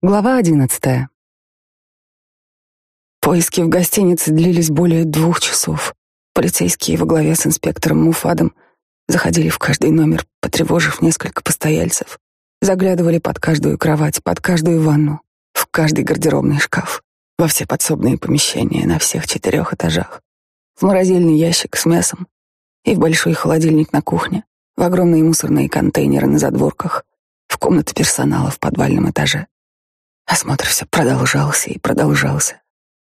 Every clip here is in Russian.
Глава одиннадцатая. Поиски в гостинице длились более двух часов. Полицейские во главе с инспектором Муфадом заходили в каждый номер, потревожив несколько постояльцев, заглядывали под каждую кровать, под каждую ванну, в каждый гардеробный шкаф, во все подсобные помещения на всех четырех этажах, в морозильный ящик с мясом и в большой холодильник на кухне, в огромные мусорные контейнеры на задворках, в комнаты персонала в подвальном этаже. Осмотр все продолжался и продолжался,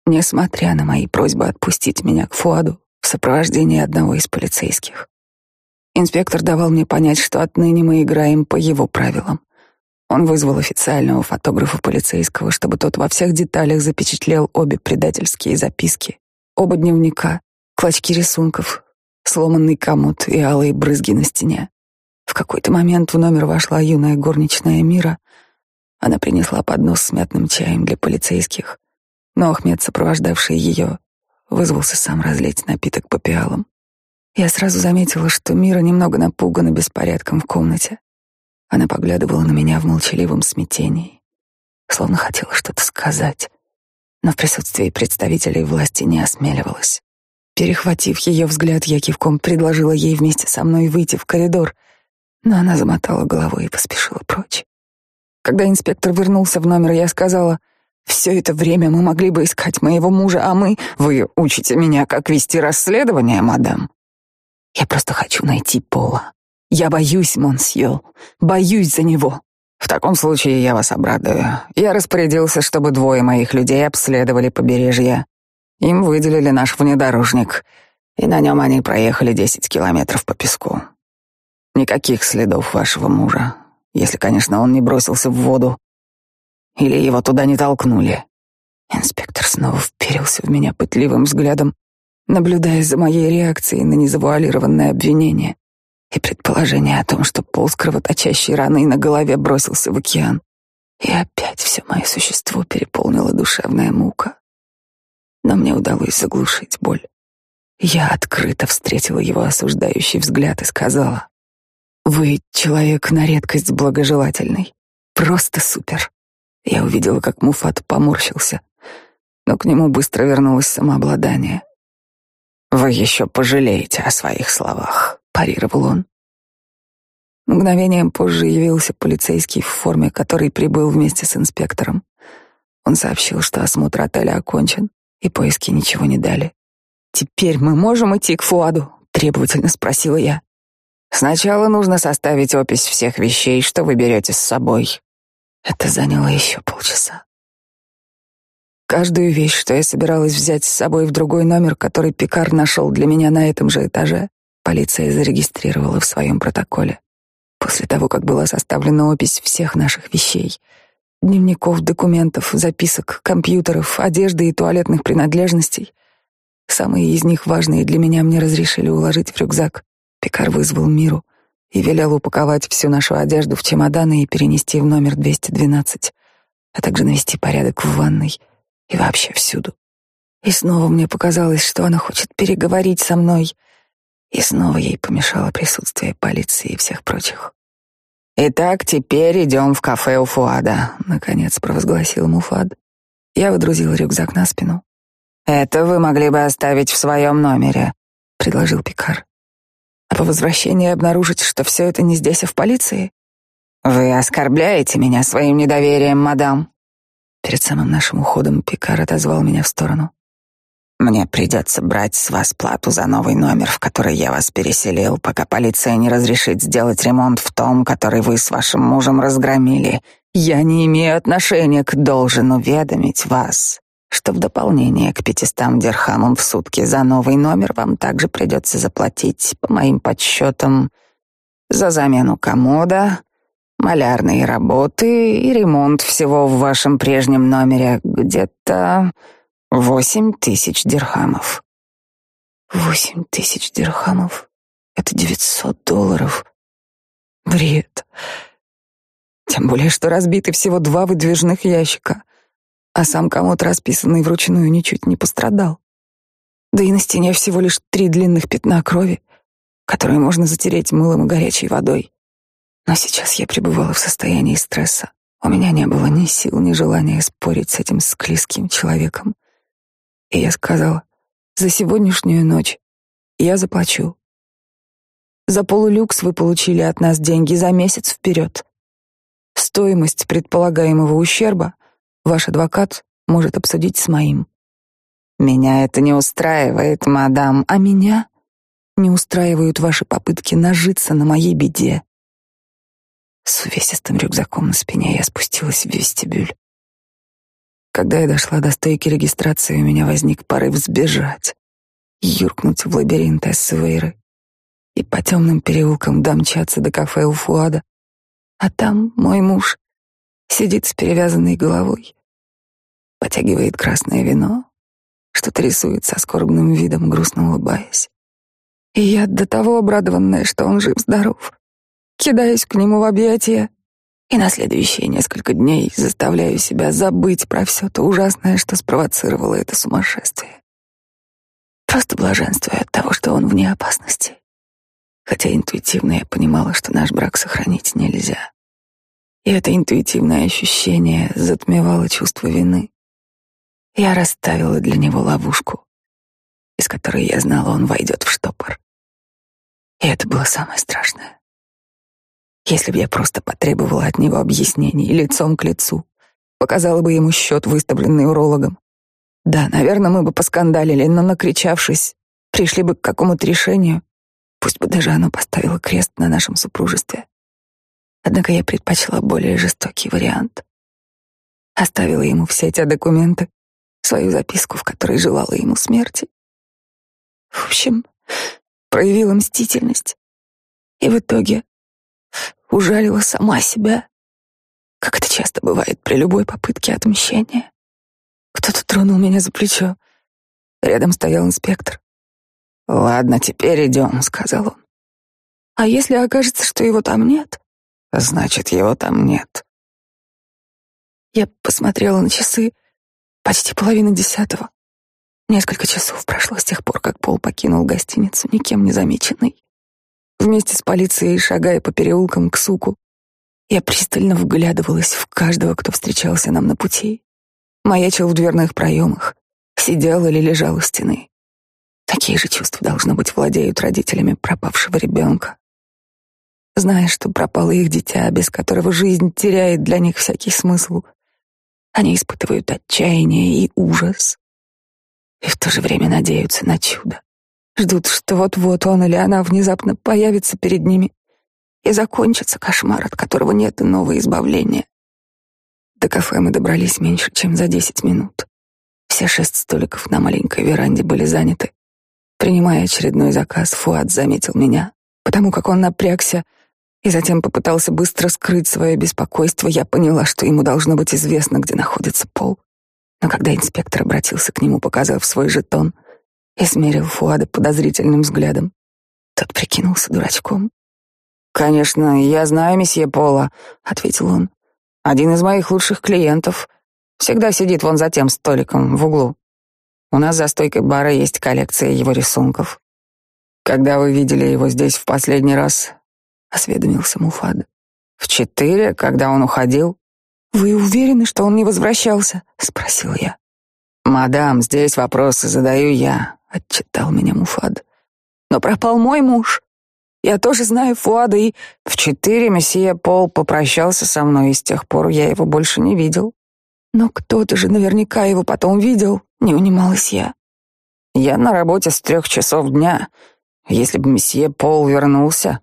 несмотря на мои просьбы отпустить меня к Фуаду в сопровождении одного из полицейских. Инспектор давал мне понять, что отныне мы играем по его правилам. Он вызвал официального фотографа полицейского, чтобы тот во всех деталях запечатлел обе предательские записки, оба дневника, клочки рисунков, сломанный комод и алые брызги на стене. В какой-то момент в номер вошла юная горничная Мира — она принесла поднос с мятным чаем для полицейских, но Ахмед, сопровождавший ее, вызвался сам разлить напиток по пиалам. Я сразу заметила, что Мира немного напугана беспорядком в комнате. Она поглядывала на меня в молчаливом смятении, словно хотела что-то сказать, но в присутствии представителей власти не осмеливалась. Перехватив ее взгляд, я кивком предложила ей вместе со мной выйти в коридор, но она замотала головой и поспешила прочь. Когда инспектор вернулся в номер, я сказала, «Все это время мы могли бы искать моего мужа, а мы... Вы учите меня, как вести расследование, мадам?» «Я просто хочу найти Пола. Я боюсь, монсье, боюсь за него». «В таком случае я вас обрадую. Я распорядился, чтобы двое моих людей обследовали побережье. Им выделили наш внедорожник, и на нем они проехали десять километров по песку. Никаких следов вашего мужа если, конечно, он не бросился в воду. Или его туда не толкнули. Инспектор снова вперился в меня пытливым взглядом, наблюдая за моей реакцией на незавуалированное обвинение и предположение о том, что пол с кровоточащей раной на голове бросился в океан. И опять все мое существо переполнила душевная мука. Но мне удалось заглушить боль. Я открыто встретила его осуждающий взгляд и сказала, вы человек на редкость благожелательный. Просто супер. Я увидела, как Муфат поморщился, но к нему быстро вернулось самообладание. Вы еще пожалеете о своих словах, парировал он. Мгновением позже явился полицейский в форме, который прибыл вместе с инспектором. Он сообщил, что осмотр отеля окончен, и поиски ничего не дали. «Теперь мы можем идти к Фуаду?» — требовательно спросила я. Сначала нужно составить опись всех вещей, что вы берете с собой. Это заняло еще полчаса. Каждую вещь, что я собиралась взять с собой в другой номер, который Пикар нашел для меня на этом же этаже, полиция зарегистрировала в своем протоколе. После того, как была составлена опись всех наших вещей, дневников, документов, записок, компьютеров, одежды и туалетных принадлежностей, самые из них важные для меня мне разрешили уложить в рюкзак. Пикар вызвал Миру и велел упаковать всю нашу одежду в чемоданы и перенести в номер 212, а также навести порядок в ванной и вообще всюду. И снова мне показалось, что она хочет переговорить со мной, и снова ей помешало присутствие полиции и всех прочих. «Итак, теперь идем в кафе у Фуада», — наконец провозгласил Муфад. Я выдрузил рюкзак на спину. «Это вы могли бы оставить в своем номере», — предложил Пикар а по возвращении обнаружить, что все это не здесь, а в полиции? Вы оскорбляете меня своим недоверием, мадам. Перед самым нашим уходом Пикар отозвал меня в сторону. Мне придется брать с вас плату за новый номер, в который я вас переселил, пока полиция не разрешит сделать ремонт в том, который вы с вашим мужем разгромили. Я не имею отношения к должен уведомить вас, что в дополнение к пятистам дирхамам в сутки за новый номер вам также придется заплатить, по моим подсчетам, за замену комода, малярные работы и ремонт всего в вашем прежнем номере где-то восемь тысяч дирхамов. Восемь тысяч дирхамов — это девятьсот долларов. Бред. Тем более, что разбиты всего два выдвижных ящика а сам комод, расписанный вручную, ничуть не пострадал. Да и на стене всего лишь три длинных пятна крови, которые можно затереть мылом и горячей водой. Но сейчас я пребывала в состоянии стресса, У меня не было ни сил, ни желания спорить с этим склизким человеком. И я сказала, за сегодняшнюю ночь я заплачу. За полулюкс вы получили от нас деньги за месяц вперед. Стоимость предполагаемого ущерба ваш адвокат может обсудить с моим. Меня это не устраивает, мадам, а меня не устраивают ваши попытки нажиться на моей беде. С увесистым рюкзаком на спине я спустилась в вестибюль. Когда я дошла до стойки регистрации, у меня возник порыв сбежать, юркнуть в лабиринт Эссвейры и по темным переулкам домчаться до кафе у Фуада. А там мой муж сидит с перевязанной головой, потягивает красное вино, что-то рисует со скорбным видом, грустно улыбаясь. И я до того обрадованная, что он жив-здоров, кидаюсь к нему в объятия и на следующие несколько дней заставляю себя забыть про все то ужасное, что спровоцировало это сумасшествие. Просто блаженствую от того, что он вне опасности. Хотя интуитивно я понимала, что наш брак сохранить нельзя. И это интуитивное ощущение затмевало чувство вины. Я расставила для него ловушку, из которой я знала, он войдет в штопор. И это было самое страшное. Если бы я просто потребовала от него объяснений лицом к лицу, показала бы ему счет, выставленный урологом. Да, наверное, мы бы поскандалили, но, накричавшись, пришли бы к какому-то решению, пусть бы даже оно поставило крест на нашем супружестве. Однако я предпочла более жестокий вариант. Оставила ему все те документы, свою записку, в которой желала ему смерти. В общем, проявила мстительность. И в итоге ужалила сама себя, как это часто бывает при любой попытке отмщения. Кто-то тронул меня за плечо. Рядом стоял инспектор. «Ладно, теперь идем», — сказал он. «А если окажется, что его там нет?» «Значит, его там нет». Я посмотрела на часы. Почти половина десятого. Несколько часов прошло с тех пор, как Пол покинул гостиницу, никем не замеченный. Вместе с полицией, шагая по переулкам к суку, я пристально вглядывалась в каждого, кто встречался нам на пути. Маячил в дверных проемах, сидел или лежал у стены. Такие же чувства, должно быть, владеют родителями пропавшего ребенка. Зная, что пропало их дитя, без которого жизнь теряет для них всякий смысл, они испытывают отчаяние и ужас. И в то же время надеются на чудо. Ждут, что вот-вот он или она внезапно появится перед ними и закончится кошмар, от которого нет иного избавления. До кафе мы добрались меньше, чем за десять минут. Все шесть столиков на маленькой веранде были заняты. Принимая очередной заказ, Фуад заметил меня, потому как он напрягся и затем попытался быстро скрыть свое беспокойство. Я поняла, что ему должно быть известно, где находится Пол. Но когда инспектор обратился к нему, показав свой жетон, и смерил Фуада подозрительным взглядом, тот прикинулся дурачком. «Конечно, я знаю месье Пола», — ответил он. Один из моих лучших клиентов всегда сидит вон за тем столиком в углу. У нас за стойкой бара есть коллекция его рисунков. Когда вы видели его здесь в последний раз? Осведомился Муфад. В четыре, когда он уходил. Вы уверены, что он не возвращался? спросил я. Мадам, здесь вопросы задаю я, отчитал меня Муфад. Но пропал мой муж. Я тоже знаю Фуада, и в четыре месье Пол попрощался со мной, и с тех пор я его больше не видел. Но кто-то же наверняка его потом видел, не унималась я. Я на работе с трех часов дня. Если бы месье Пол вернулся,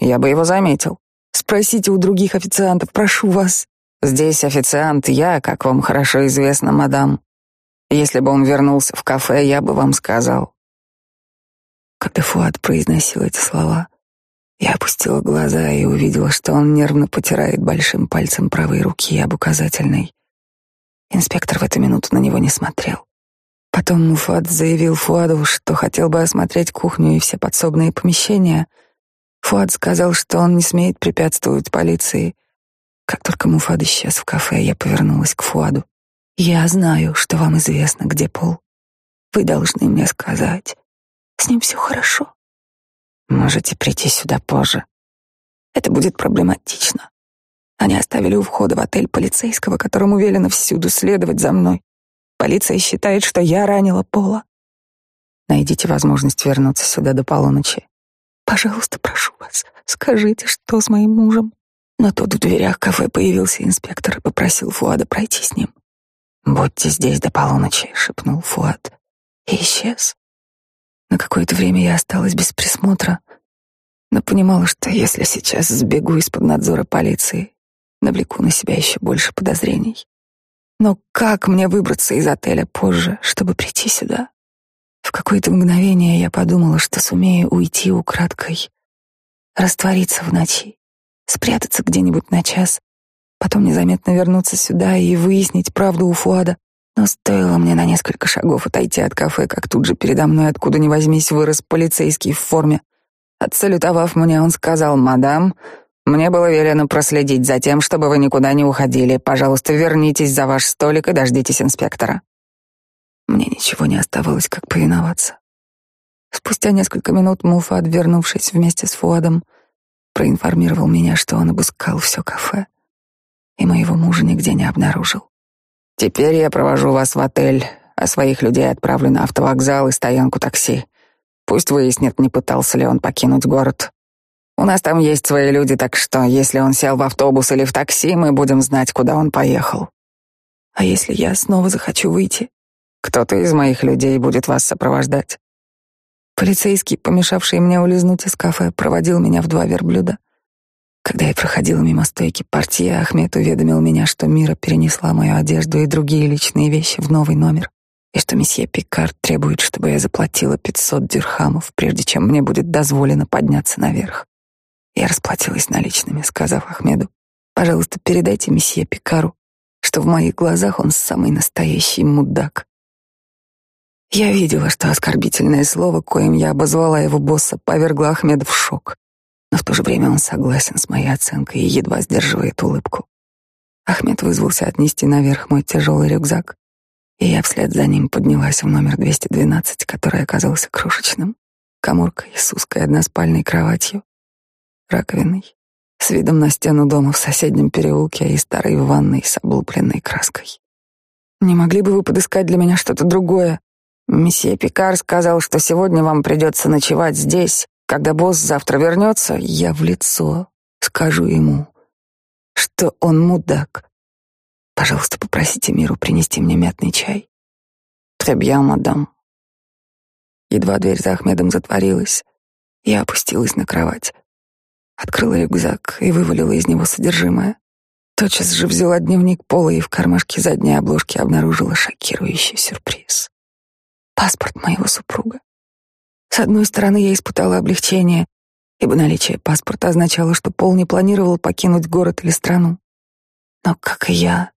я бы его заметил. Спросите у других официантов, прошу вас. Здесь официант я, как вам хорошо известно, мадам. Если бы он вернулся в кафе, я бы вам сказал. Когда Фуад произносил эти слова, я опустила глаза и увидела, что он нервно потирает большим пальцем правой руки об указательной. Инспектор в эту минуту на него не смотрел. Потом Муфад заявил Фуаду, что хотел бы осмотреть кухню и все подсобные помещения. Фуад сказал, что он не смеет препятствовать полиции. Как только Муфад исчез в кафе, я повернулась к Фуаду. «Я знаю, что вам известно, где Пол. Вы должны мне сказать. С ним все хорошо. Можете прийти сюда позже. Это будет проблематично. Они оставили у входа в отель полицейского, которому велено всюду следовать за мной. Полиция считает, что я ранила Пола. Найдите возможность вернуться сюда до полуночи. Пожалуйста, прошу вас, скажите, что с моим мужем. Но тут в дверях кафе появился инспектор и попросил Фуада пройти с ним. «Будьте здесь до полуночи», — шепнул Фуад. И исчез. На какое-то время я осталась без присмотра, но понимала, что если сейчас сбегу из-под надзора полиции, навлеку на себя еще больше подозрений. Но как мне выбраться из отеля позже, чтобы прийти сюда? В какое-то мгновение я подумала, что сумею уйти украдкой, раствориться в ночи, спрятаться где-нибудь на час, потом незаметно вернуться сюда и выяснить правду у Фуада. Но стоило мне на несколько шагов отойти от кафе, как тут же передо мной, откуда ни возьмись, вырос полицейский в форме. Отсалютовав мне, он сказал, «Мадам, мне было велено проследить за тем, чтобы вы никуда не уходили. Пожалуйста, вернитесь за ваш столик и дождитесь инспектора». Мне ничего не оставалось, как повиноваться. Спустя несколько минут Муфат, вернувшись вместе с Фуадом, проинформировал меня, что он обыскал все кафе и моего мужа нигде не обнаружил. «Теперь я провожу вас в отель, а своих людей отправлю на автовокзал и стоянку такси. Пусть выяснит, не пытался ли он покинуть город. У нас там есть свои люди, так что если он сел в автобус или в такси, мы будем знать, куда он поехал. А если я снова захочу выйти? Кто-то из моих людей будет вас сопровождать. Полицейский, помешавший мне улизнуть из кафе, проводил меня в два верблюда. Когда я проходила мимо стойки партии, Ахмед уведомил меня, что Мира перенесла мою одежду и другие личные вещи в новый номер, и что месье Пикард требует, чтобы я заплатила 500 дирхамов, прежде чем мне будет дозволено подняться наверх. Я расплатилась наличными, сказав Ахмеду, «Пожалуйста, передайте месье Пикару, что в моих глазах он самый настоящий мудак». Я видела, что оскорбительное слово, коим я обозвала его босса, повергло Ахмеда в шок но в то же время он согласен с моей оценкой и едва сдерживает улыбку. Ахмед вызвался отнести наверх мой тяжелый рюкзак, и я вслед за ним поднялась в номер 212, который оказался крошечным, коморкой с узкой односпальной кроватью, раковиной, с видом на стену дома в соседнем переулке и старой ванной с облупленной краской. «Не могли бы вы подыскать для меня что-то другое?» Месье Пикар сказал, что сегодня вам придется ночевать здесь, когда босс завтра вернется, я в лицо скажу ему, что он мудак. Пожалуйста, попросите Миру принести мне мятный чай. Требья, мадам. Едва дверь за Ахмедом затворилась, я опустилась на кровать, открыла рюкзак и вывалила из него содержимое. Тотчас же взяла дневник Пола и в кармашке задней обложки обнаружила шокирующий сюрприз. Паспорт моего супруга. С одной стороны, я испытала облегчение, ибо наличие паспорта означало, что Пол не планировал покинуть город или страну. Но, как и я,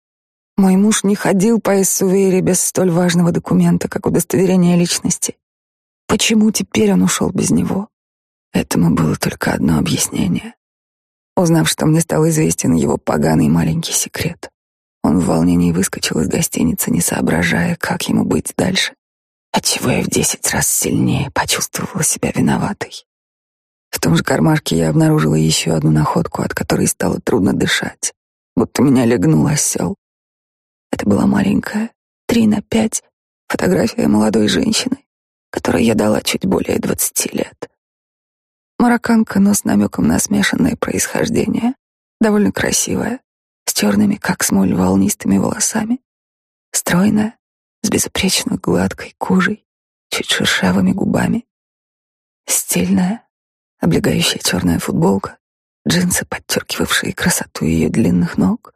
мой муж не ходил по Эссувейре без столь важного документа, как удостоверение личности. Почему теперь он ушел без него? Этому было только одно объяснение. Узнав, что мне стал известен его поганый маленький секрет, он в волнении выскочил из гостиницы, не соображая, как ему быть дальше отчего я в десять раз сильнее почувствовала себя виноватой. В том же кармашке я обнаружила еще одну находку, от которой стало трудно дышать, будто меня легнул осел. Это была маленькая, три на пять, фотография молодой женщины, которой я дала чуть более двадцати лет. Марокканка, но с намеком на смешанное происхождение, довольно красивая, с черными, как смоль, волнистыми волосами, стройная, с безупречно гладкой кожей, чуть шершавыми губами. Стильная, облегающая черная футболка, джинсы, подчеркивавшие красоту ее длинных ног.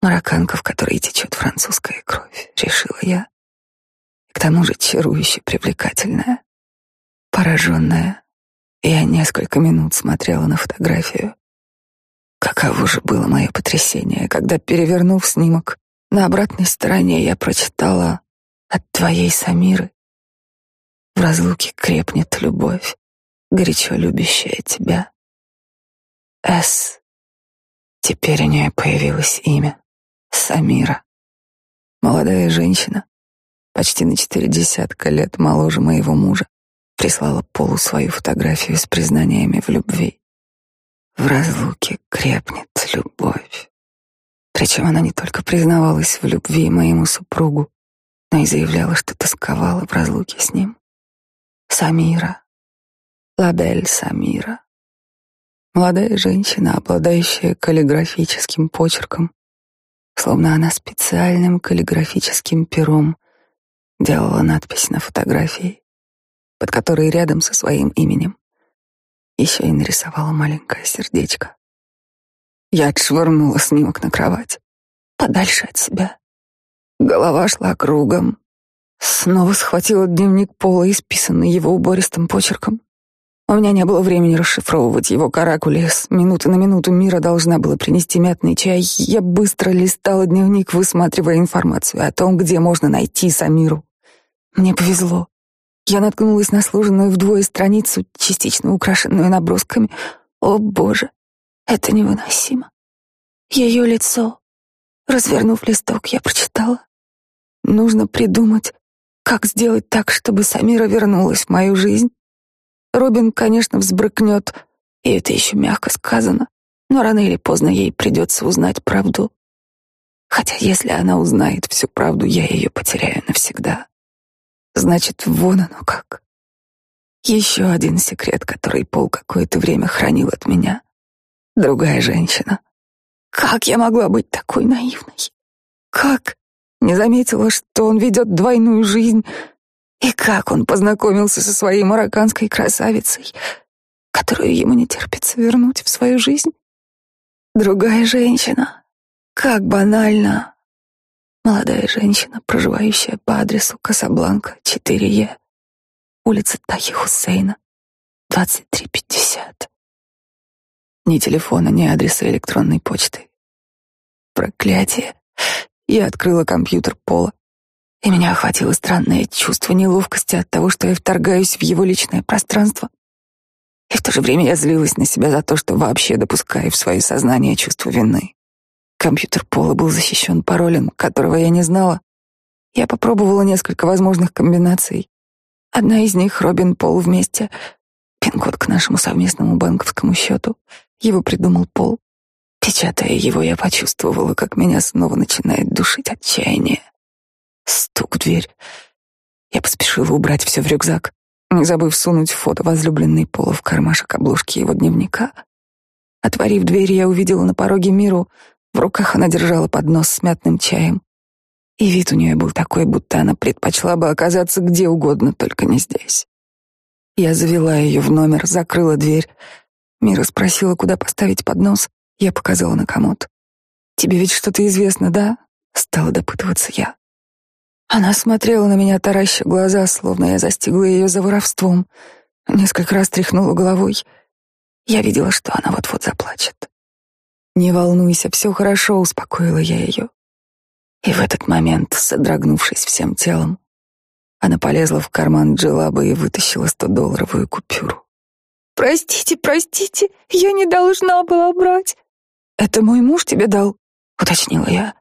Марокканка, в которой течет французская кровь, решила я. И к тому же чарующе привлекательная. Пораженная, я несколько минут смотрела на фотографию. Каково же было мое потрясение, когда, перевернув снимок, на обратной стороне я прочитала «От твоей Самиры в разлуке крепнет любовь, горячо любящая тебя». С. Теперь у нее появилось имя — Самира. Молодая женщина, почти на четыре десятка лет моложе моего мужа, прислала Полу свою фотографию с признаниями в любви. В разлуке крепнет любовь. Причем она не только признавалась в любви моему супругу, но и заявляла, что тосковала в разлуке с ним. Самира. Лабель Самира. Молодая женщина, обладающая каллиграфическим почерком, словно она специальным каллиграфическим пером делала надпись на фотографии, под которой рядом со своим именем еще и нарисовала маленькое сердечко. Я отшвырнула снимок на кровать, подальше от себя. Голова шла кругом. Снова схватила дневник Пола, исписанный его убористым почерком. У меня не было времени расшифровывать его каракули. С минуты на минуту мира должна была принести мятный чай. Я быстро листала дневник, высматривая информацию о том, где можно найти Самиру. Мне повезло. Я наткнулась на сложенную вдвое страницу, частично украшенную набросками. О, боже, это невыносимо. Ее лицо. Развернув листок, я прочитала. Нужно придумать, как сделать так, чтобы Самира вернулась в мою жизнь Робин, конечно, взбрыкнет, и это еще мягко сказано, но рано или поздно ей придется узнать правду. Хотя если она узнает всю правду, я ее потеряю навсегда. Значит, вон оно как. Еще один секрет, который Пол какое-то время хранил от меня. Другая женщина. Как я могла быть такой наивной? Как? Не заметила, что он ведет двойную жизнь, и как он познакомился со своей марокканской красавицей, которую ему не терпится вернуть в свою жизнь? Другая женщина. Как банально. Молодая женщина, проживающая по адресу Касабланка, 4Е, улица Тахи Хусейна, 2350. Ни телефона, ни адреса электронной почты. Проклятие. Я открыла компьютер Пола и меня охватило странное чувство неловкости от того, что я вторгаюсь в его личное пространство. И в то же время я злилась на себя за то, что вообще допускаю в свое сознание чувство вины. Компьютер Пола был защищен паролем, которого я не знала. Я попробовала несколько возможных комбинаций. Одна из них — Робин Пол вместе. Пин-код к нашему совместному банковскому счету. Его придумал Пол. Печатая его, я почувствовала, как меня снова начинает душить отчаяние. Стук в дверь. Я поспешила убрать все в рюкзак, не забыв сунуть фото возлюбленной Пола в кармашек обложки его дневника. Отворив дверь, я увидела на пороге Миру. В руках она держала поднос с мятным чаем. И вид у нее был такой, будто она предпочла бы оказаться где угодно, только не здесь. Я завела ее в номер, закрыла дверь. Мира спросила, куда поставить поднос. Я показала на комод. «Тебе ведь что-то известно, да?» — стала допытываться я. Она смотрела на меня, тараща глаза, словно я застигла ее за воровством. Несколько раз тряхнула головой. Я видела, что она вот-вот заплачет. «Не волнуйся, все хорошо», — успокоила я ее. И в этот момент, содрогнувшись всем телом, она полезла в карман Джилаба и вытащила стодолларовую купюру. «Простите, простите, я не должна была брать». «Это мой муж тебе дал?» — уточнила я.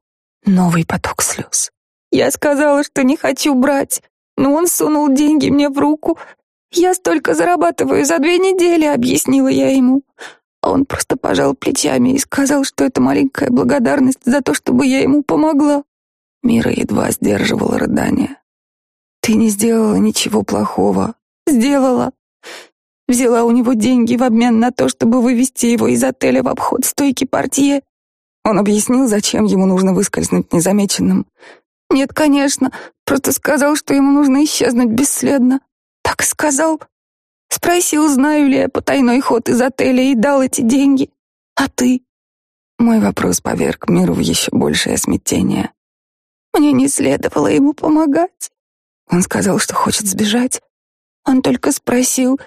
Новый поток слез. Я сказала, что не хочу брать, но он сунул деньги мне в руку. Я столько зарабатываю за две недели, объяснила я ему. Он просто пожал плечами и сказал, что это маленькая благодарность за то, чтобы я ему помогла. Мира едва сдерживала рыдание. Ты не сделала ничего плохого. Сделала. Взяла у него деньги в обмен на то, чтобы вывести его из отеля в обход стойки портье. Он объяснил, зачем ему нужно выскользнуть незамеченным. Нет, конечно, просто сказал, что ему нужно исчезнуть бесследно. Так и сказал. Спросил, знаю ли я потайной ход из отеля и дал эти деньги. А ты? Мой вопрос поверг миру в еще большее смятение. Мне не следовало ему помогать. Он сказал, что хочет сбежать. Он только спросил,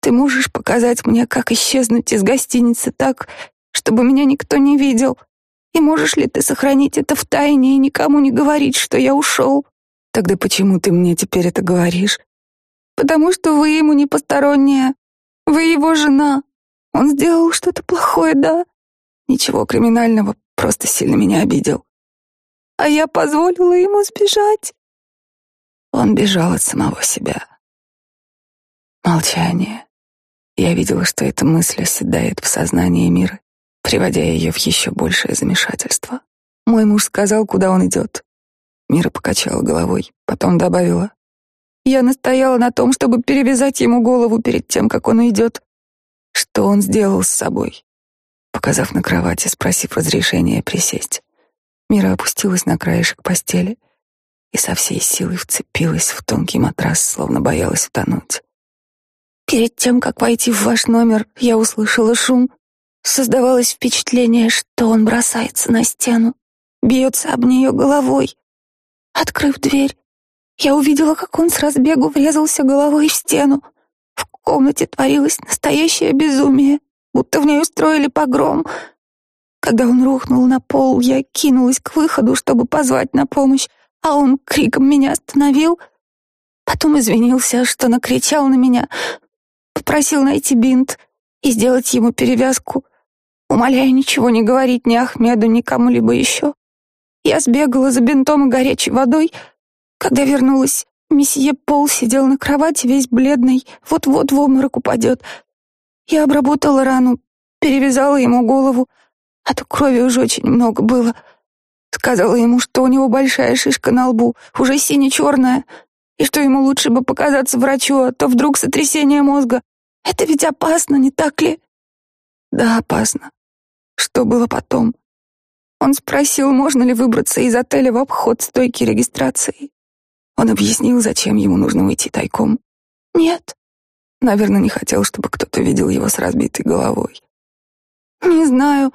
ты можешь показать мне, как исчезнуть из гостиницы так, чтобы меня никто не видел? И можешь ли ты сохранить это в тайне и никому не говорить, что я ушел? Тогда почему ты мне теперь это говоришь? Потому что вы ему не посторонняя. Вы его жена. Он сделал что-то плохое, да? Ничего криминального, просто сильно меня обидел. А я позволила ему сбежать. Он бежал от самого себя. Молчание. Я видела, что эта мысль оседает в сознании мира, приводя ее в еще большее замешательство. Мой муж сказал, куда он идет. Мира покачала головой, потом добавила. Я настояла на том, чтобы перевязать ему голову перед тем, как он уйдет. Что он сделал с собой? Показав на кровати, спросив разрешения присесть, Мира опустилась на краешек постели и со всей силой вцепилась в тонкий матрас, словно боялась утонуть. Перед тем, как войти в ваш номер, я услышала шум. Создавалось впечатление, что он бросается на стену, бьется об нее головой. Открыв дверь, я увидела, как он с разбегу врезался головой в стену. В комнате творилось настоящее безумие, будто в ней устроили погром. Когда он рухнул на пол, я кинулась к выходу, чтобы позвать на помощь, а он криком меня остановил. Потом извинился, что накричал на меня, Попросил найти бинт и сделать ему перевязку, умоляя ничего не говорить ни Ахмеду, ни кому-либо еще. Я сбегала за бинтом и горячей водой. Когда вернулась, месье Пол сидел на кровати, весь бледный, вот-вот в обморок упадет. Я обработала рану, перевязала ему голову, а то крови уже очень много было. Сказала ему, что у него большая шишка на лбу, уже сине-черная, и что ему лучше бы показаться врачу, а то вдруг сотрясение мозга. Это ведь опасно, не так ли? Да, опасно. Что было потом? Он спросил, можно ли выбраться из отеля в обход стойки регистрации. Он объяснил, зачем ему нужно уйти тайком. Нет. Наверное, не хотел, чтобы кто-то видел его с разбитой головой. Не знаю.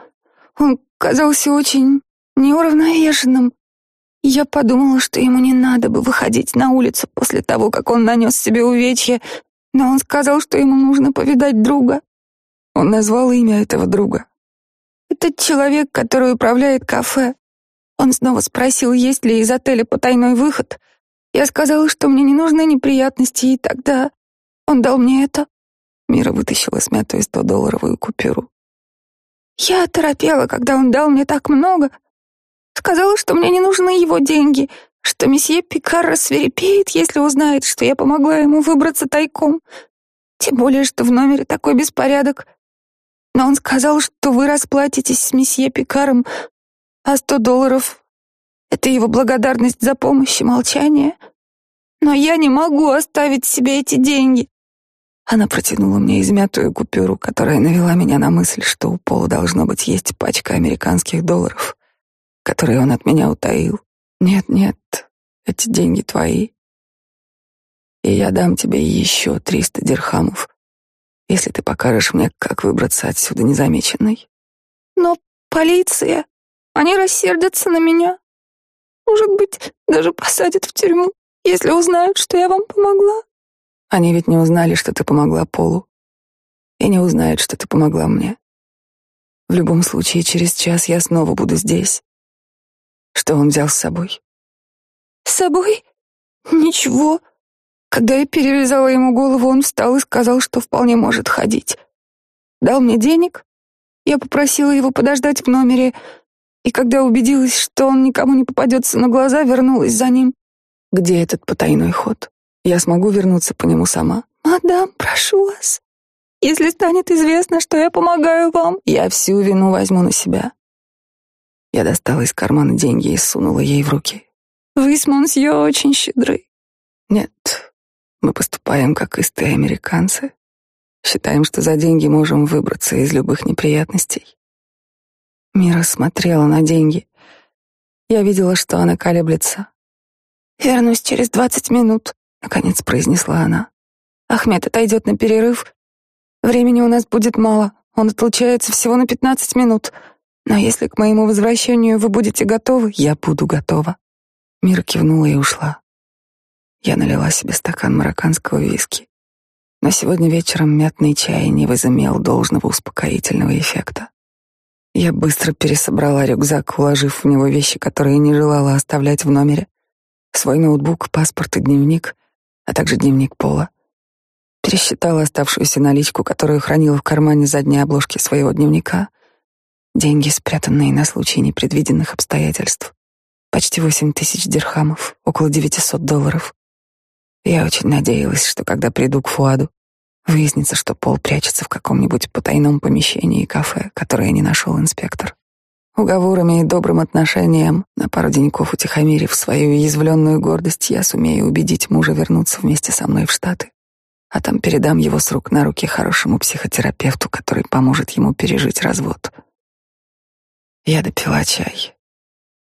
Он казался очень неуравновешенным. Я подумала, что ему не надо бы выходить на улицу после того, как он нанес себе увечье, но он сказал, что ему нужно повидать друга. Он назвал имя этого друга. Это человек, который управляет кафе. Он снова спросил, есть ли из отеля потайной выход. Я сказала, что мне не нужны неприятности, и тогда он дал мне это. Мира вытащила смятую сто-долларовую купюру. Я торопела, когда он дал мне так много. Сказала, что мне не нужны его деньги, что месье Пикар рассверепеет, если узнает, что я помогла ему выбраться тайком. Тем более, что в номере такой беспорядок. Но он сказал, что вы расплатитесь с месье Пикаром, а сто долларов — это его благодарность за помощь и молчание. Но я не могу оставить себе эти деньги. Она протянула мне измятую купюру, которая навела меня на мысль, что у Пола должно быть есть пачка американских долларов, которые он от меня утаил. Нет, нет, эти деньги твои. И я дам тебе еще триста дирхамов, если ты покажешь мне, как выбраться отсюда незамеченной. Но полиция, они рассердятся на меня. Может быть, даже посадят в тюрьму, если узнают, что я вам помогла. Они ведь не узнали, что ты помогла Полу. И не узнают, что ты помогла мне. В любом случае, через час я снова буду здесь. Что он взял с собой? С собой? Ничего. Когда я перевязала ему голову, он встал и сказал, что вполне может ходить. Дал мне денег. Я попросила его подождать в номере, и когда убедилась, что он никому не попадется на глаза, вернулась за ним. Где этот потайной ход? Я смогу вернуться по нему сама. Мадам, прошу вас. Если станет известно, что я помогаю вам, я всю вину возьму на себя. Я достала из кармана деньги и сунула ей в руки. «Вы с Монсье очень щедры». «Нет, мы поступаем как истые американцы. Считаем, что за деньги можем выбраться из любых неприятностей». Мира смотрела на деньги. Я видела, что она колеблется. «Вернусь через двадцать минут», — наконец произнесла она. «Ахмед отойдет на перерыв. Времени у нас будет мало. Он отлучается всего на пятнадцать минут». Но если к моему возвращению вы будете готовы, я буду готова. Мира кивнула и ушла. Я налила себе стакан марокканского виски. Но сегодня вечером мятный чай не возымел должного успокоительного эффекта. Я быстро пересобрала рюкзак, уложив в него вещи, которые не желала оставлять в номере. Свой ноутбук, паспорт и дневник, а также дневник Пола. Пересчитала оставшуюся наличку, которую хранила в кармане задней обложки своего дневника — Деньги, спрятанные на случай непредвиденных обстоятельств. Почти восемь тысяч дирхамов, около девятисот долларов. Я очень надеялась, что когда приду к Фуаду, Выяснится, что Пол прячется в каком-нибудь потайном помещении кафе, которое не нашел инспектор. Уговорами и добрым отношением, на пару деньков утихомирив свою уязвленную гордость, я сумею убедить мужа вернуться вместе со мной в Штаты, а там передам его с рук на руки хорошему психотерапевту, который поможет ему пережить развод. Я допила чай,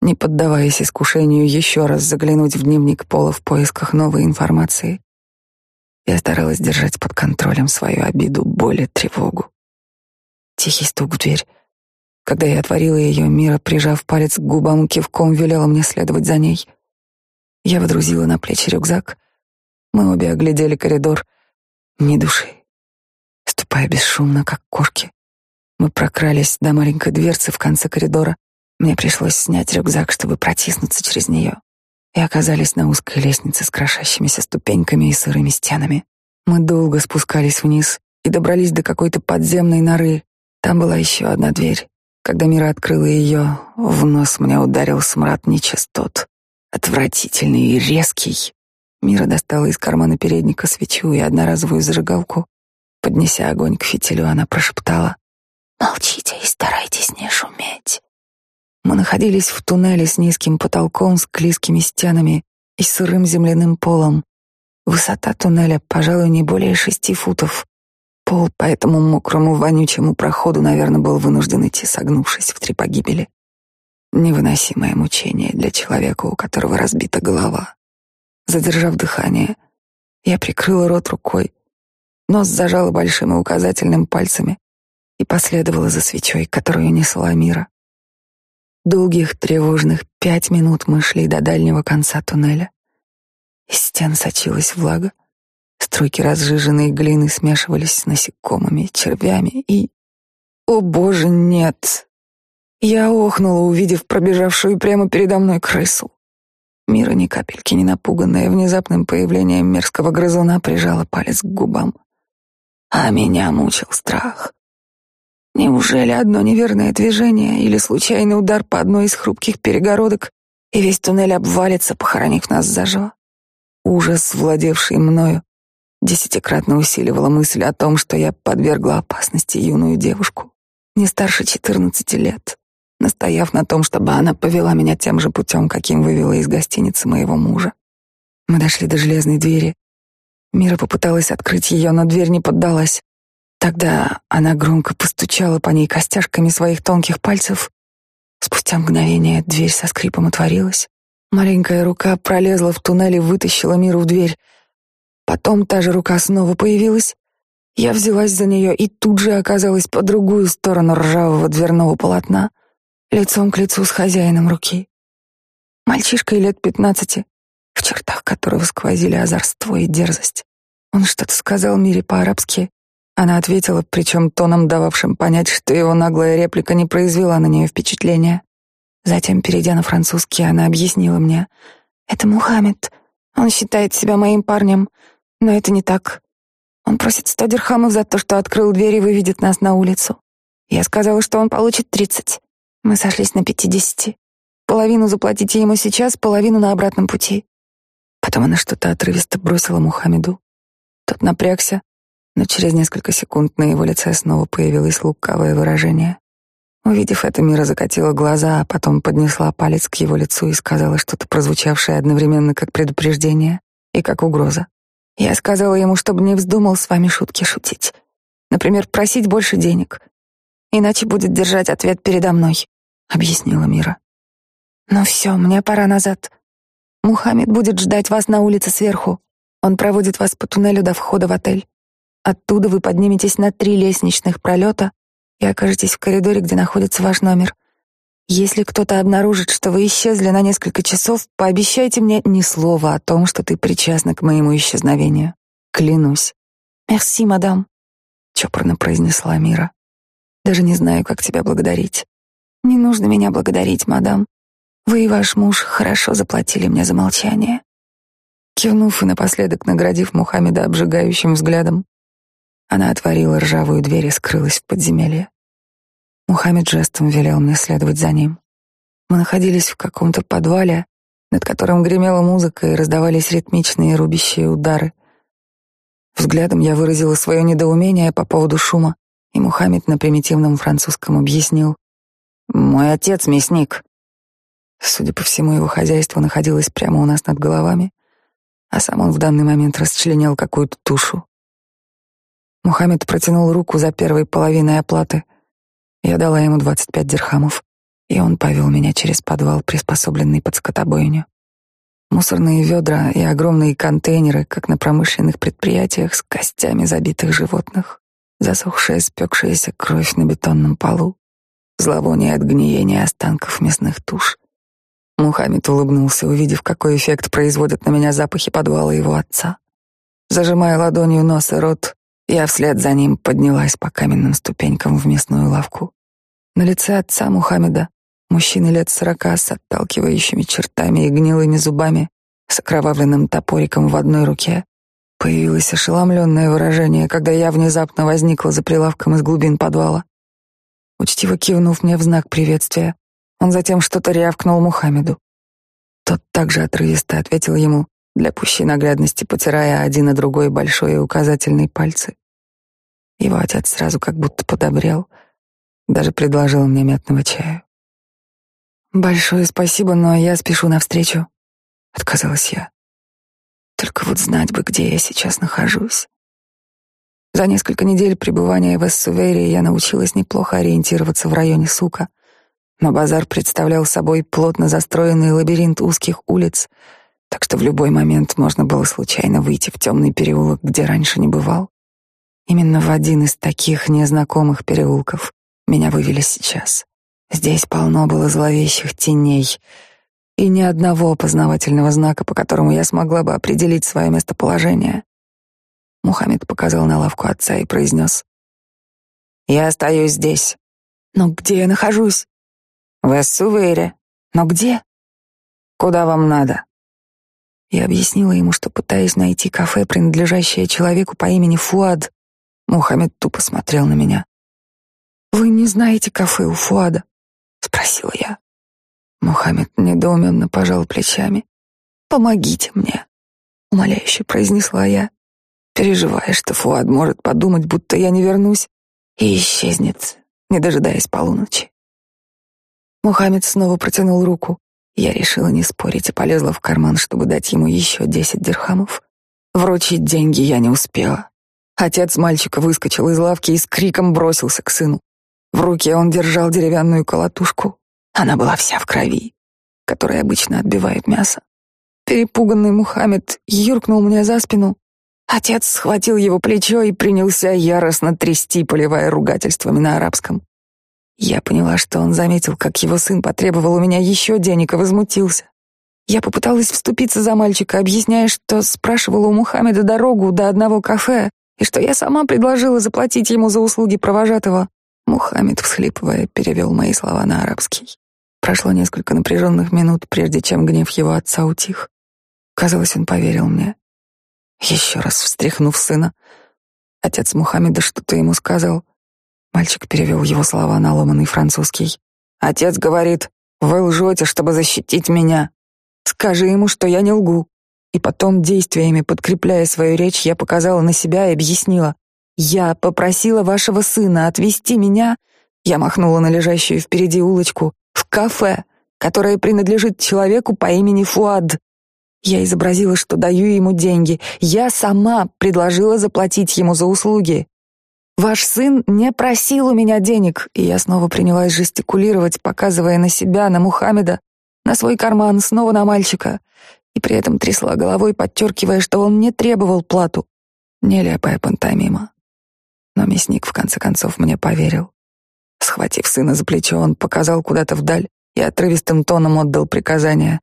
не поддаваясь искушению еще раз заглянуть в дневник Пола в поисках новой информации. Я старалась держать под контролем свою обиду, боль и тревогу. Тихий стук в дверь — когда я отворила ее, Мира, прижав палец к губам, кивком велела мне следовать за ней. Я водрузила на плечи рюкзак. Мы обе оглядели коридор. Ни души. Ступая бесшумно, как кошки, мы прокрались до маленькой дверцы в конце коридора. Мне пришлось снять рюкзак, чтобы протиснуться через нее. И оказались на узкой лестнице с крошащимися ступеньками и сырыми стенами. Мы долго спускались вниз и добрались до какой-то подземной норы. Там была еще одна дверь. Когда Мира открыла ее, в нос мне ударил смрад нечистот. Отвратительный и резкий. Мира достала из кармана передника свечу и одноразовую зажигалку. Поднеся огонь к фитилю, она прошептала «Молчите и старайтесь не шуметь». Мы находились в туннеле с низким потолком, с клизкими стенами и сырым земляным полом. Высота туннеля, пожалуй, не более шести футов. Пол по этому мокрому, вонючему проходу, наверное, был вынужден идти, согнувшись в три погибели. Невыносимое мучение для человека, у которого разбита голова. Задержав дыхание, я прикрыла рот рукой, нос зажала большим и указательным пальцами и последовала за свечой, которую несла мира. Долгих тревожных пять минут мы шли до дальнего конца туннеля. Из стен сочилась влага, Струйки разжиженной глины смешивались с насекомыми, червями и... О боже, нет! Я охнула, увидев пробежавшую прямо передо мной крысу. Мира ни капельки не напуганная внезапным появлением мерзкого грызуна прижала палец к губам. А меня мучил страх. Неужели одно неверное движение или случайный удар по одной из хрупких перегородок, и весь туннель обвалится, похоронив нас заживо? Ужас, владевший мною, десятикратно усиливала мысль о том, что я подвергла опасности юную девушку, не старше четырнадцати лет, настояв на том, чтобы она повела меня тем же путем, каким вывела из гостиницы моего мужа. Мы дошли до железной двери. Мира попыталась открыть ее, но дверь не поддалась. Тогда она громко постучала по ней костяшками своих тонких пальцев. Спустя мгновение дверь со скрипом отворилась. Маленькая рука пролезла в туннель и вытащила Миру в дверь. Потом та же рука снова появилась. Я взялась за нее и тут же оказалась по другую сторону ржавого дверного полотна, лицом к лицу с хозяином руки. Мальчишкой лет пятнадцати, в чертах которого сквозили озорство и дерзость. Он что-то сказал Мире по-арабски. Она ответила, причем тоном, дававшим понять, что его наглая реплика не произвела на нее впечатления. Затем, перейдя на французский, она объяснила мне. «Это Мухаммед. Он считает себя моим парнем. Но это не так. Он просит сто дирхамов за то, что открыл дверь и выведет нас на улицу. Я сказала, что он получит тридцать. Мы сошлись на пятидесяти. Половину заплатите ему сейчас, половину на обратном пути. Потом она что-то отрывисто бросила Мухаммеду. Тот напрягся, но через несколько секунд на его лице снова появилось лукавое выражение. Увидев это, Мира закатила глаза, а потом поднесла палец к его лицу и сказала что-то прозвучавшее одновременно как предупреждение и как угроза. Я сказала ему, чтобы не вздумал с вами шутки шутить. Например, просить больше денег. Иначе будет держать ответ передо мной, объяснила Мира. Ну все, мне пора назад. Мухаммед будет ждать вас на улице сверху. Он проводит вас по туннелю до входа в отель. Оттуда вы подниметесь на три лестничных пролета и окажетесь в коридоре, где находится ваш номер. Если кто-то обнаружит, что вы исчезли на несколько часов, пообещайте мне ни слова о том, что ты причастна к моему исчезновению. Клянусь. Мерси, мадам, чопорно произнесла Мира. Даже не знаю, как тебя благодарить. Не нужно меня благодарить, мадам. Вы и ваш муж хорошо заплатили мне за молчание. Кивнув и напоследок наградив Мухаммеда обжигающим взглядом, она отворила ржавую дверь и скрылась в подземелье. Мухаммед жестом велел мне следовать за ним. Мы находились в каком-то подвале, над которым гремела музыка и раздавались ритмичные рубящие удары. Взглядом я выразила свое недоумение по поводу шума, и Мухаммед на примитивном французском объяснил. «Мой отец мясник». Судя по всему, его хозяйство находилось прямо у нас над головами, а сам он в данный момент расчленял какую-то тушу. Мухаммед протянул руку за первой половиной оплаты. Я дала ему 25 дирхамов, и он повел меня через подвал, приспособленный под скотобойню. Мусорные ведра и огромные контейнеры, как на промышленных предприятиях, с костями забитых животных, засохшая спекшаяся кровь на бетонном полу, зловоние от гниения останков мясных туш. Мухаммед улыбнулся, увидев, какой эффект производят на меня запахи подвала его отца. Зажимая ладонью нос и рот, я вслед за ним поднялась по каменным ступенькам в мясную лавку. На лице отца Мухаммеда Мужчина лет сорока с отталкивающими чертами и гнилыми зубами, с окровавленным топориком в одной руке. Появилось ошеломленное выражение, когда я внезапно возникла за прилавком из глубин подвала. Учтиво кивнув мне в знак приветствия, он затем что-то рявкнул Мухаммеду. Тот также отрывисто ответил ему, для пущей наглядности потирая один и другой большой и указательный пальцы. Его отец сразу как будто подобрел, даже предложил мне мятного чаю. «Большое спасибо, но я спешу навстречу», — отказалась я. «Только вот знать бы, где я сейчас нахожусь». За несколько недель пребывания в Эссувере я научилась неплохо ориентироваться в районе Сука, но базар представлял собой плотно застроенный лабиринт узких улиц, так что в любой момент можно было случайно выйти в темный переулок, где раньше не бывал. Именно в один из таких незнакомых переулков меня вывели сейчас. Здесь полно было зловещих теней и ни одного опознавательного знака, по которому я смогла бы определить свое местоположение. Мухаммед показал на лавку отца и произнес. «Я остаюсь здесь». «Но где я нахожусь?» «В Эссувейре». «Но где?» «Куда вам надо?» Я объяснила ему, что пытаюсь найти кафе, принадлежащее человеку по имени Фуад. Мухаммед тупо смотрел на меня. «Вы не знаете кафе у Фуада?» спросила я. Мухаммед недоуменно пожал плечами. «Помогите мне», — умоляюще произнесла я, переживая, что Фуад может подумать, будто я не вернусь, и исчезнет, не дожидаясь полуночи. Мухаммед снова протянул руку. Я решила не спорить и полезла в карман, чтобы дать ему еще десять дирхамов. Вручить деньги я не успела. Отец мальчика выскочил из лавки и с криком бросился к сыну. В руке он держал деревянную колотушку. Она была вся в крови, которой обычно отбивают мясо. Перепуганный Мухаммед юркнул мне за спину. Отец схватил его плечо и принялся яростно трясти, поливая ругательствами на арабском. Я поняла, что он заметил, как его сын потребовал у меня еще денег и возмутился. Я попыталась вступиться за мальчика, объясняя, что спрашивала у Мухаммеда дорогу до одного кафе и что я сама предложила заплатить ему за услуги провожатого. Мухаммед, всхлипывая, перевел мои слова на арабский. Прошло несколько напряженных минут, прежде чем гнев его отца утих. Казалось, он поверил мне. Еще раз встряхнув сына, отец Мухаммеда что-то ему сказал. Мальчик перевел его слова на ломаный французский. «Отец говорит, вы лжете, чтобы защитить меня. Скажи ему, что я не лгу». И потом, действиями подкрепляя свою речь, я показала на себя и объяснила. «Я попросила вашего сына отвезти меня...» Я махнула на лежащую впереди улочку. «В кафе, которое принадлежит человеку по имени Фуад». Я изобразила, что даю ему деньги. Я сама предложила заплатить ему за услуги. «Ваш сын не просил у меня денег», и я снова принялась жестикулировать, показывая на себя, на Мухаммеда, на свой карман, снова на мальчика, и при этом трясла головой, подчеркивая, что он не требовал плату. Нелепая пантомима. Но мясник в конце концов мне поверил. Схватив сына за плечо, он показал куда-то вдаль и отрывистым тоном отдал приказание.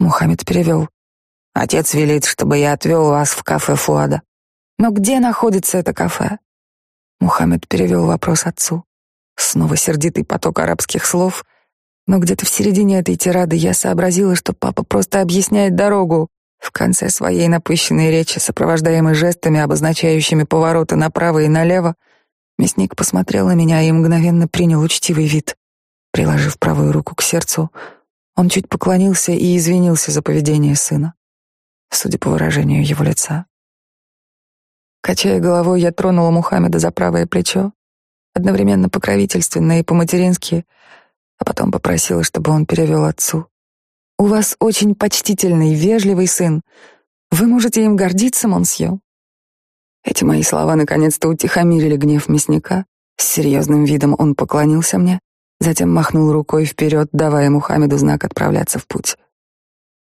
Мухаммед перевел. «Отец велит, чтобы я отвел вас в кафе Фуада. Но где находится это кафе?» Мухаммед перевел вопрос отцу. Снова сердитый поток арабских слов, но где-то в середине этой тирады я сообразила, что папа просто объясняет дорогу. В конце своей напыщенной речи, сопровождаемой жестами, обозначающими повороты направо и налево, мясник посмотрел на меня и мгновенно принял учтивый вид. Приложив правую руку к сердцу, он чуть поклонился и извинился за поведение сына, судя по выражению его лица. Качая головой, я тронула Мухаммеда за правое плечо, одновременно покровительственно и по-матерински, а потом попросила, чтобы он перевел отцу. «У вас очень почтительный, вежливый сын. Вы можете им гордиться, монсье?» Эти мои слова наконец-то утихомирили гнев мясника. С серьезным видом он поклонился мне, затем махнул рукой вперед, давая Мухаммеду знак отправляться в путь.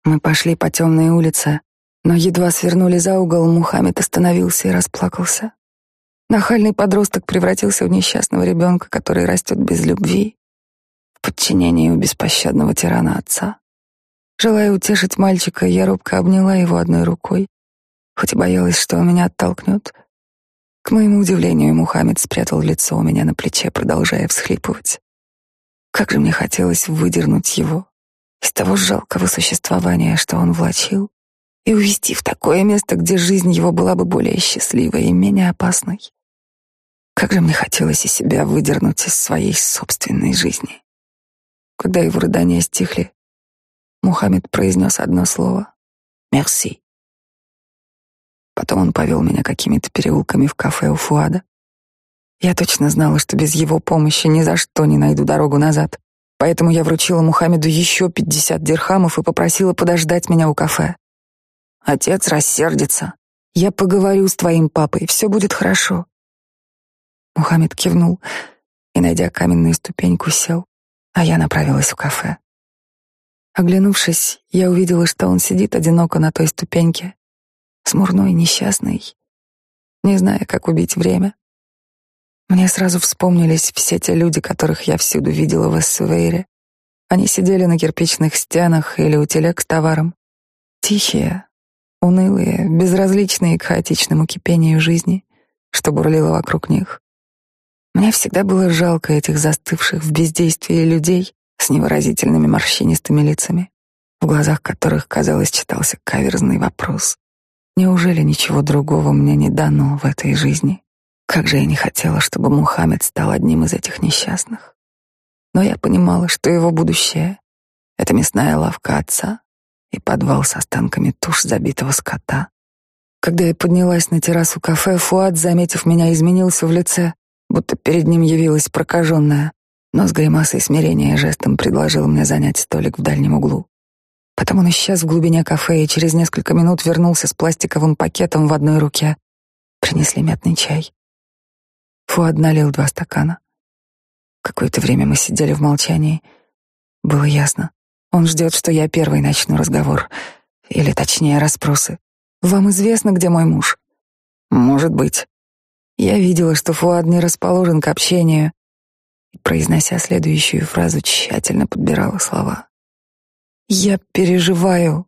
Мы пошли по темной улице, но едва свернули за угол, Мухаммед остановился и расплакался. Нахальный подросток превратился в несчастного ребенка, который растет без любви, подчинении у беспощадного тирана отца. Желая утешить мальчика, я робко обняла его одной рукой, хоть и боялась, что он меня оттолкнет. К моему удивлению, Мухаммед спрятал лицо у меня на плече, продолжая всхлипывать. Как же мне хотелось выдернуть его из того жалкого существования, что он влачил, и увести в такое место, где жизнь его была бы более счастливой и менее опасной. Как же мне хотелось и себя выдернуть из своей собственной жизни. Когда его рыдания стихли, Мухаммед произнес одно слово «Мерси». Потом он повел меня какими-то переулками в кафе у Фуада. Я точно знала, что без его помощи ни за что не найду дорогу назад. Поэтому я вручила Мухаммеду еще пятьдесят дирхамов и попросила подождать меня у кафе. Отец рассердится. Я поговорю с твоим папой, все будет хорошо. Мухаммед кивнул и, найдя каменную ступеньку, сел, а я направилась в кафе. Оглянувшись, я увидела, что он сидит одиноко на той ступеньке, смурной, несчастный, не зная, как убить время. Мне сразу вспомнились все те люди, которых я всюду видела в Эссувейре. Они сидели на кирпичных стенах или у телег с товаром. Тихие, унылые, безразличные к хаотичному кипению жизни, что бурлило вокруг них. Мне всегда было жалко этих застывших в бездействии людей с невыразительными морщинистыми лицами, в глазах которых, казалось, читался каверзный вопрос. Неужели ничего другого мне не дано в этой жизни? Как же я не хотела, чтобы Мухаммед стал одним из этих несчастных. Но я понимала, что его будущее — это мясная лавка отца и подвал с останками туш забитого скота. Когда я поднялась на террасу кафе, Фуад, заметив меня, изменился в лице, будто перед ним явилась прокаженная, но с гримасой смирения жестом предложил мне занять столик в дальнем углу. Потом он исчез в глубине кафе и через несколько минут вернулся с пластиковым пакетом в одной руке. Принесли мятный чай. Фуад налил два стакана. Какое-то время мы сидели в молчании. Было ясно. Он ждет, что я первый начну разговор. Или, точнее, расспросы. «Вам известно, где мой муж?» «Может быть». Я видела, что Фуад не расположен к общению, и, произнося следующую фразу, тщательно подбирала слова. Я переживаю.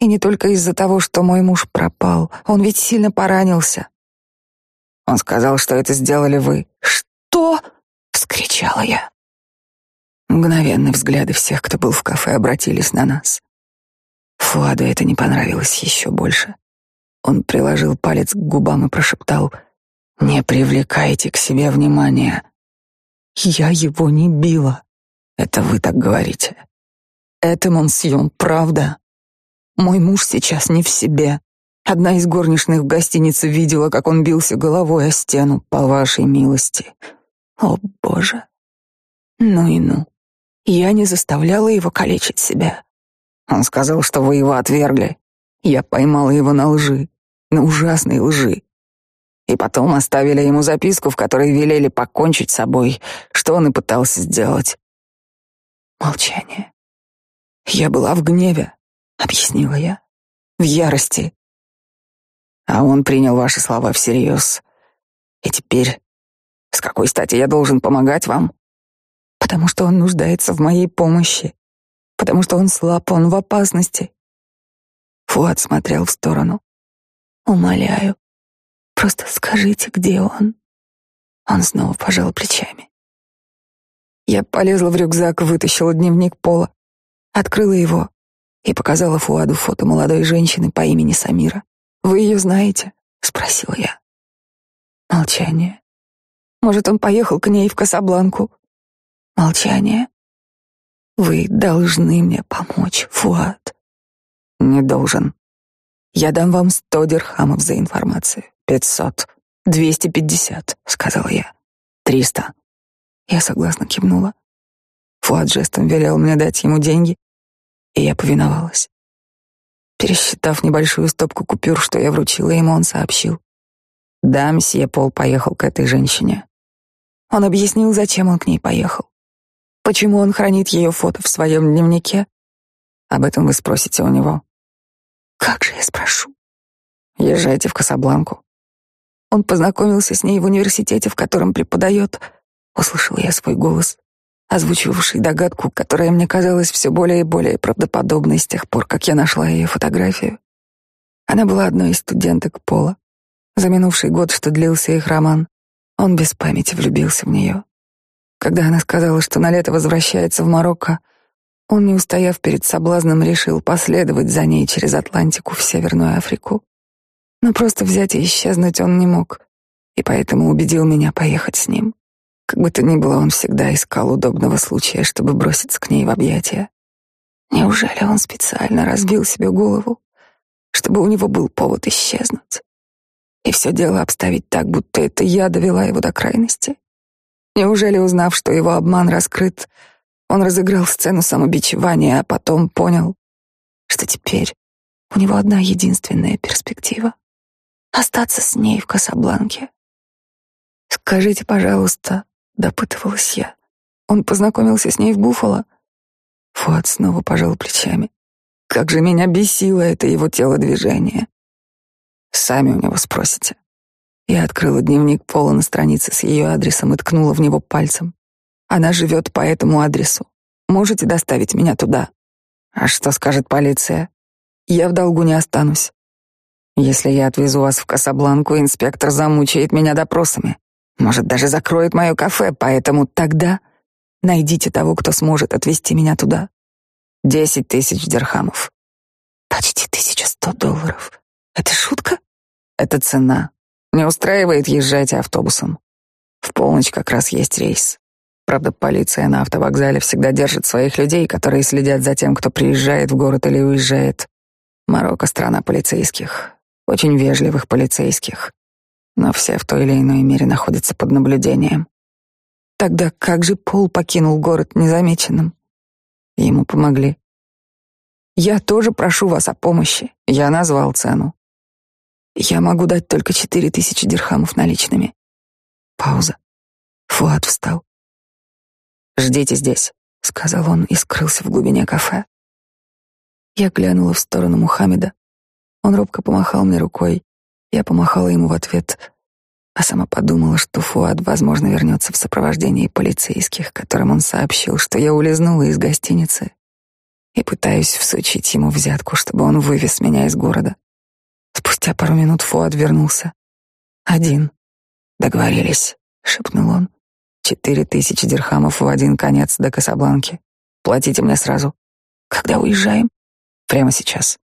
И не только из-за того, что мой муж пропал. Он ведь сильно поранился. Он сказал, что это сделали вы. Что? вскричала я. Мгновенно взгляды всех, кто был в кафе, обратились на нас. Фуаду это не понравилось еще больше. Он приложил палец к губам и прошептал «Не привлекайте к себе внимания». «Я его не била». «Это вы так говорите. Это, монсьон, правда. Мой муж сейчас не в себе. Одна из горничных в гостинице видела, как он бился головой о стену, по вашей милости. О, Боже. Ну и ну. Я не заставляла его калечить себя. Он сказал, что вы его отвергли. Я поймала его на лжи, на ужасной лжи. И потом оставили ему записку, в которой велели покончить с собой, что он и пытался сделать. Молчание. Я была в гневе, объяснила я, в ярости. А он принял ваши слова всерьез. И теперь, с какой стати я должен помогать вам? Потому что он нуждается в моей помощи. Потому что он слаб, он в опасности. Фуат смотрел в сторону. Умоляю, просто скажите, где он. Он снова пожал плечами. Я полезла в рюкзак, вытащила дневник Пола открыла его и показала Фуаду фото молодой женщины по имени Самира. «Вы ее знаете?» — спросила я. Молчание. «Может, он поехал к ней в Касабланку?» Молчание. «Вы должны мне помочь, Фуад». «Не должен. Я дам вам сто дирхамов за информацию. «Пятьсот». «Двести пятьдесят», — сказала я. «Триста». Я согласно кивнула. Фуад жестом велел мне дать ему деньги, и я повиновалась. Пересчитав небольшую стопку купюр, что я вручила ему, он сообщил. Да, мсье Пол поехал к этой женщине. Он объяснил, зачем он к ней поехал. Почему он хранит ее фото в своем дневнике? Об этом вы спросите у него. Как же я спрошу? Езжайте в Касабланку. Он познакомился с ней в университете, в котором преподает. Услышала я свой голос, озвучивавший догадку, которая мне казалась все более и более правдоподобной с тех пор, как я нашла ее фотографию. Она была одной из студенток Пола. За минувший год, что длился их роман, он без памяти влюбился в нее. Когда она сказала, что на лето возвращается в Марокко, он, не устояв перед соблазном, решил последовать за ней через Атлантику в Северную Африку. Но просто взять и исчезнуть он не мог, и поэтому убедил меня поехать с ним. Как бы то ни было, он всегда искал удобного случая, чтобы броситься к ней в объятия. Неужели он специально разбил себе голову, чтобы у него был повод исчезнуть? И все дело обставить так, будто это я довела его до крайности. Неужели, узнав, что его обман раскрыт, он разыграл сцену самобичевания, а потом понял, что теперь у него одна единственная перспектива — остаться с ней в Касабланке. «Скажите, пожалуйста», — допытывалась я, — «он познакомился с ней в Буффало?» Фуат снова пожал плечами. Как же меня бесило это его телодвижение. Сами у него спросите. Я открыла дневник Пола на странице с ее адресом и ткнула в него пальцем. Она живет по этому адресу. Можете доставить меня туда? А что скажет полиция? Я в долгу не останусь. Если я отвезу вас в Касабланку, инспектор замучает меня допросами. Может, даже закроет мое кафе, поэтому тогда найдите того, кто сможет отвезти меня туда. Десять тысяч дирхамов. Почти тысяча сто долларов. Это шутка? Это цена. Не устраивает, езжайте автобусом. В полночь как раз есть рейс. Правда, полиция на автовокзале всегда держит своих людей, которые следят за тем, кто приезжает в город или уезжает. Марокко — страна полицейских, очень вежливых полицейских. Но все в той или иной мере находятся под наблюдением. Тогда как же Пол покинул город незамеченным? Ему помогли. Я тоже прошу вас о помощи. Я назвал цену. Я могу дать только четыре тысячи дирхамов наличными. Пауза. Фуат встал. «Ждите здесь», — сказал он и скрылся в глубине кафе. Я глянула в сторону Мухаммеда. Он робко помахал мне рукой. Я помахала ему в ответ, а сама подумала, что Фуад, возможно, вернется в сопровождении полицейских, которым он сообщил, что я улизнула из гостиницы и пытаюсь всучить ему взятку, чтобы он вывез меня из города. Спустя пару минут Фуад вернулся. Один. Договорились, шепнул он. Четыре тысячи дирхамов в один конец до Касабланки. Платите мне сразу. Когда уезжаем? Прямо сейчас.